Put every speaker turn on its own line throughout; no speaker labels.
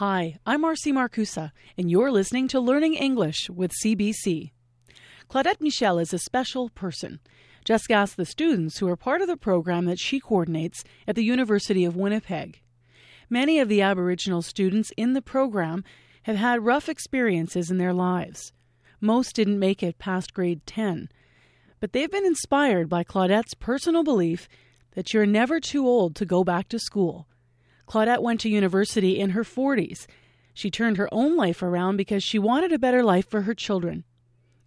Hi, I'm Marcy Markusa, and you're listening to Learning English with CBC. Claudette Michel is a special person. Just ask the students who are part of the program that she coordinates at the University of Winnipeg. Many of the Aboriginal students in the program have had rough experiences in their lives. Most didn't make it past grade 10, but they've been inspired by Claudette's personal belief that you're never too old to go back to school Claudette went to university in her 40s. She turned her own life around because she wanted a better life for her children.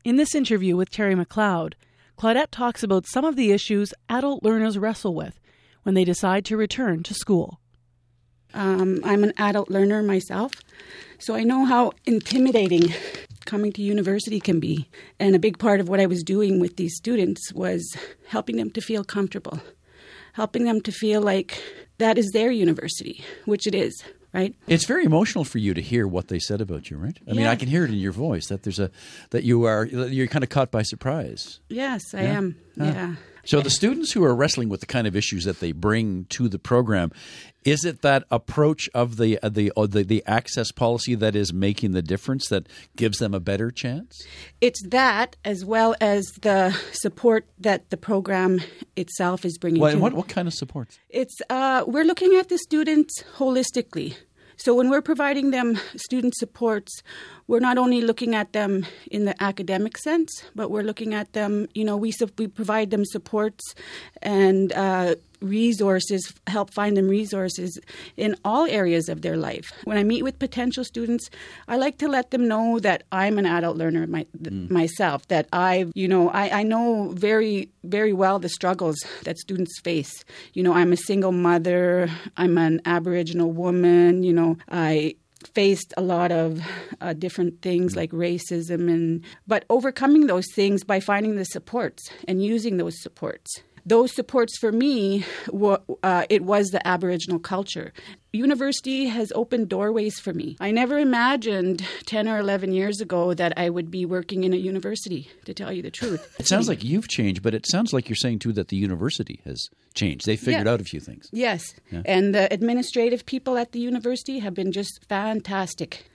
In this interview with Terry McLeod, Claudette talks about some of the issues adult learners wrestle with when they decide to return to school.
Um, I'm an adult learner myself, so I know how intimidating coming to university can be. And a big part of what I was doing with these students was helping them to feel comfortable, helping them to feel like that is their university, which it is, right?
It's very emotional for you to hear what they said about you, right? I yeah. mean, I can hear it in your voice that there's a that you are you're kind of caught by surprise.
Yes, I yeah? am. Yeah.
So the students who are wrestling with the kind of issues that they bring to the program, is it that approach of the uh, the, uh, the the access policy that is making the difference that gives them a better chance?
It's that as well as the support that the program itself is bringing.
Well, what what kind of support?
It's uh, we're looking at the students holistically. So when we're providing them student supports, we're not only looking at them in the academic sense, but we're looking at them. You know, we we provide them supports and uh, resources, help find them resources in all areas of their life. When I meet with potential students, I like to let them know that I'm an adult learner my, mm. myself. That I, you know, I, I know very very well the struggles that students face. You know, I'm a single mother. I'm an Aboriginal woman. You know, I faced a lot of uh, different things like racism and but overcoming those things by finding the supports and using those supports those supports for me, uh, it was the Aboriginal culture. University has opened doorways for me. I never imagined 10 or 11 years ago that I would be working in a university, to tell you the truth.
It sounds like you've changed, but it sounds like you're saying too that the university has changed. They figured yeah. out a few things.
Yes. Yeah. And the administrative people at the university have been just fantastic.